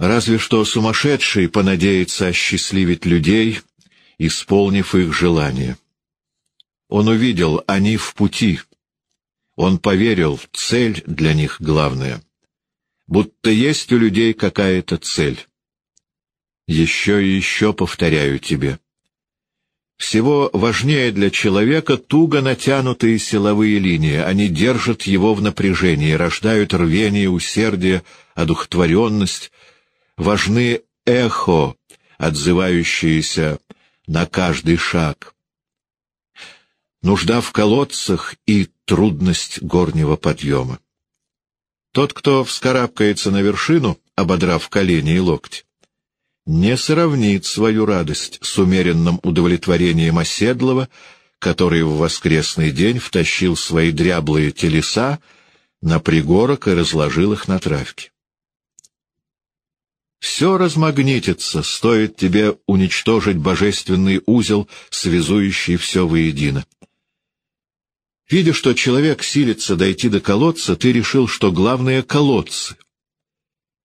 Разве что сумасшедший понадеется осчастливить людей, исполнив их желания. Он увидел, они в пути. Он поверил, цель для них главная. Будто есть у людей какая-то цель. Еще и еще повторяю тебе. Всего важнее для человека туго натянутые силовые линии. Они держат его в напряжении, рождают рвение, усердие, одухотворенность. Важны эхо, отзывающиеся на каждый шаг. Нужда в колодцах и трудность горнего подъема. Тот, кто вскарабкается на вершину, ободрав колени и локти, не сравнит свою радость с умеренным удовлетворением оседлого, который в воскресный день втащил свои дряблые телеса на пригорок и разложил их на травке. Все размагнитится, стоит тебе уничтожить божественный узел, связующий все воедино. Видя, что человек силится дойти до колодца, ты решил, что главное — колодцы,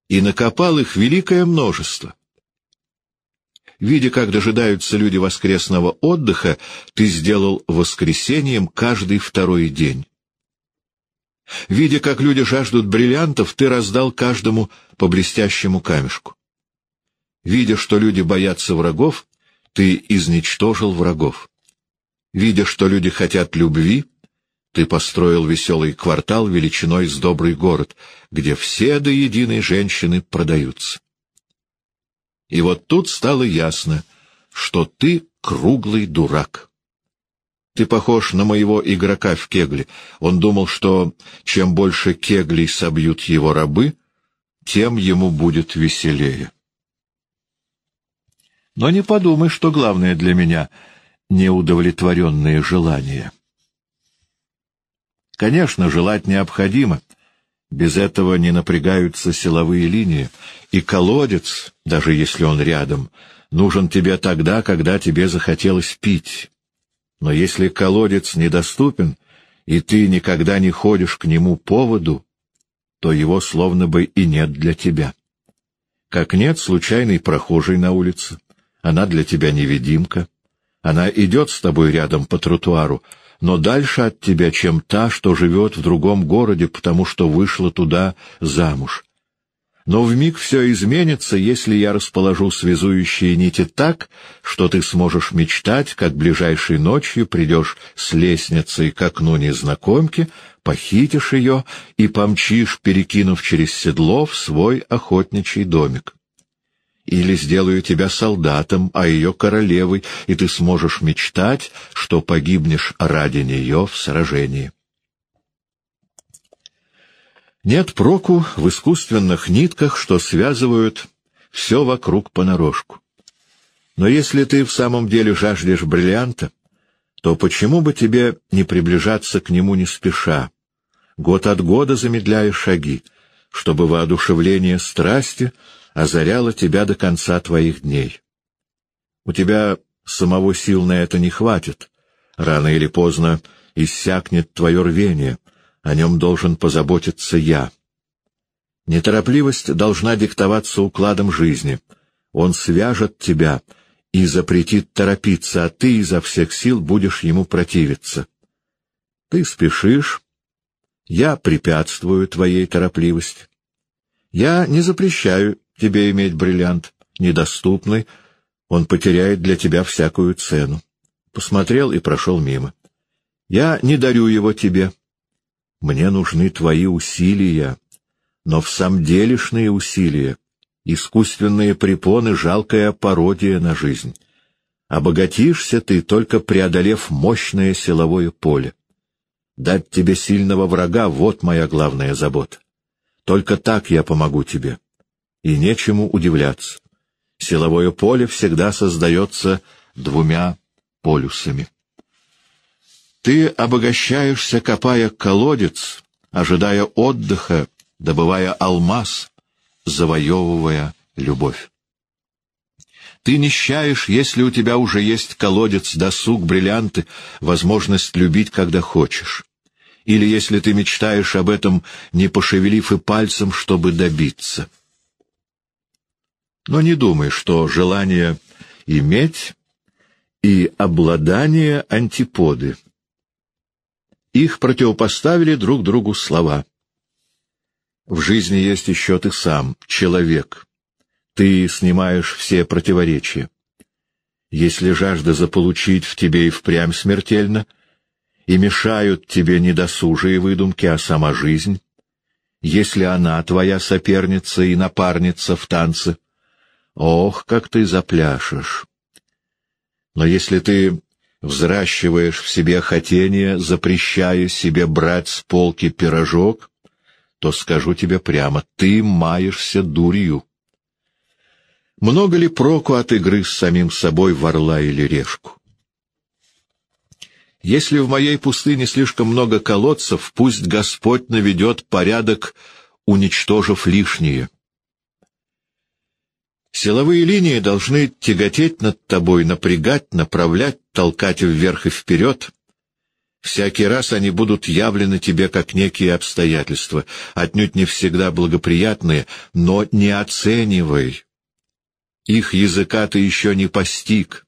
и накопал их великое множество — Видя, как дожидаются люди воскресного отдыха, ты сделал воскресением каждый второй день. Видя, как люди жаждут бриллиантов, ты раздал каждому по блестящему камешку. Видя, что люди боятся врагов, ты изничтожил врагов. Видя, что люди хотят любви, ты построил веселый квартал величиной с добрый город, где все до единой женщины продаются. И вот тут стало ясно, что ты круглый дурак. Ты похож на моего игрока в кегли. Он думал, что чем больше кеглей собьют его рабы, тем ему будет веселее. Но не подумай, что главное для меня — неудовлетворенные желания. Конечно, желать необходимо — без этого не напрягаются силовые линии, и колодец, даже если он рядом, нужен тебе тогда, когда тебе захотелось пить. Но если колодец недоступен, и ты никогда не ходишь к нему поводу, то его словно бы и нет для тебя. Как нет случайной прохожей на улице, она для тебя невидимка, она идет с тобой рядом по тротуару, но дальше от тебя, чем та, что живет в другом городе, потому что вышла туда замуж. Но вмиг все изменится, если я расположу связующие нити так, что ты сможешь мечтать, как ближайшей ночью придешь с лестницей к окну незнакомки, похитишь ее и помчишь, перекинув через седло, в свой охотничий домик. Или сделаю тебя солдатом, а ее королевой, и ты сможешь мечтать, что погибнешь ради нее в сражении. Нет проку в искусственных нитках, что связывают все вокруг понарошку. Но если ты в самом деле жаждешь бриллианта, то почему бы тебе не приближаться к нему не спеша, год от года замедляя шаги, чтобы воодушевление страсти озаряло тебя до конца твоих дней. У тебя самого сил на это не хватит. Рано или поздно иссякнет твое рвение, о нем должен позаботиться я. Неторопливость должна диктоваться укладом жизни. Он свяжет тебя и запретит торопиться, а ты изо всех сил будешь ему противиться. Ты спешишь, я препятствую твоей торопливости. Я не запрещаю тебе иметь бриллиант, недоступный, он потеряет для тебя всякую цену. Посмотрел и прошел мимо. Я не дарю его тебе. Мне нужны твои усилия, но в самом делешные усилия, искусственные препоны — жалкая пародия на жизнь. Обогатишься ты, только преодолев мощное силовое поле. Дать тебе сильного врага — вот моя главная забота. Только так я помогу тебе и нечему удивляться. Силовое поле всегда создается двумя полюсами. Ты обогащаешься, копая колодец, ожидая отдыха, добывая алмаз, завоевывая любовь. Ты нищаешь, если у тебя уже есть колодец, досуг, бриллианты, возможность любить, когда хочешь. Или если ты мечтаешь об этом, не пошевелив и пальцем, чтобы добиться. Но не думай, что желание иметь и обладание антиподы. Их противопоставили друг другу слова. В жизни есть еще ты сам, человек. Ты снимаешь все противоречия. Если жажда заполучить в тебе и впрямь смертельно, и мешают тебе не досужие выдумки, а сама жизнь, если она твоя соперница и напарница в танце, ох, как ты запляшешь! Но если ты взращиваешь в себе хотение, запрещая себе брать с полки пирожок, то скажу тебе прямо, ты маешься дурью. Много ли проку от игры с самим собой в орла или решку? Если в моей пустыне слишком много колодцев, пусть Господь наведет порядок, уничтожив лишнее. Силовые линии должны тяготеть над тобой, напрягать, направлять, толкать вверх и вперед. Всякий раз они будут явлены тебе как некие обстоятельства, отнюдь не всегда благоприятные, но не оценивай. Их языка ты еще не постиг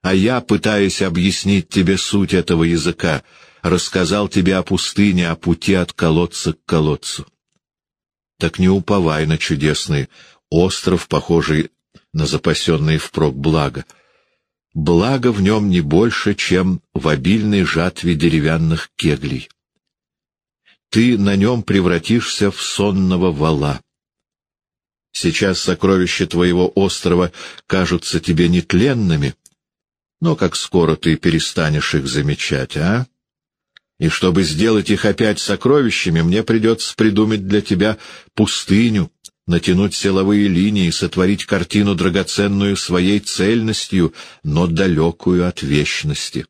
а я, пытаясь объяснить тебе суть этого языка, рассказал тебе о пустыне, о пути от колодца к колодцу. Так не уповай на чудесный остров, похожий на запасенный впрок благо. Благо в нем не больше, чем в обильной жатве деревянных кеглей. Ты на нем превратишься в сонного вала. Сейчас сокровища твоего острова кажутся тебе нетленными — но как скоро ты перестанешь их замечать, а? И чтобы сделать их опять сокровищами, мне придется придумать для тебя пустыню, натянуть силовые линии, сотворить картину драгоценную своей цельностью, но далекую от вечности.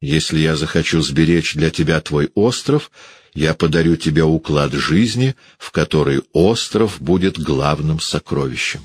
Если я захочу сберечь для тебя твой остров, я подарю тебе уклад жизни, в который остров будет главным сокровищем.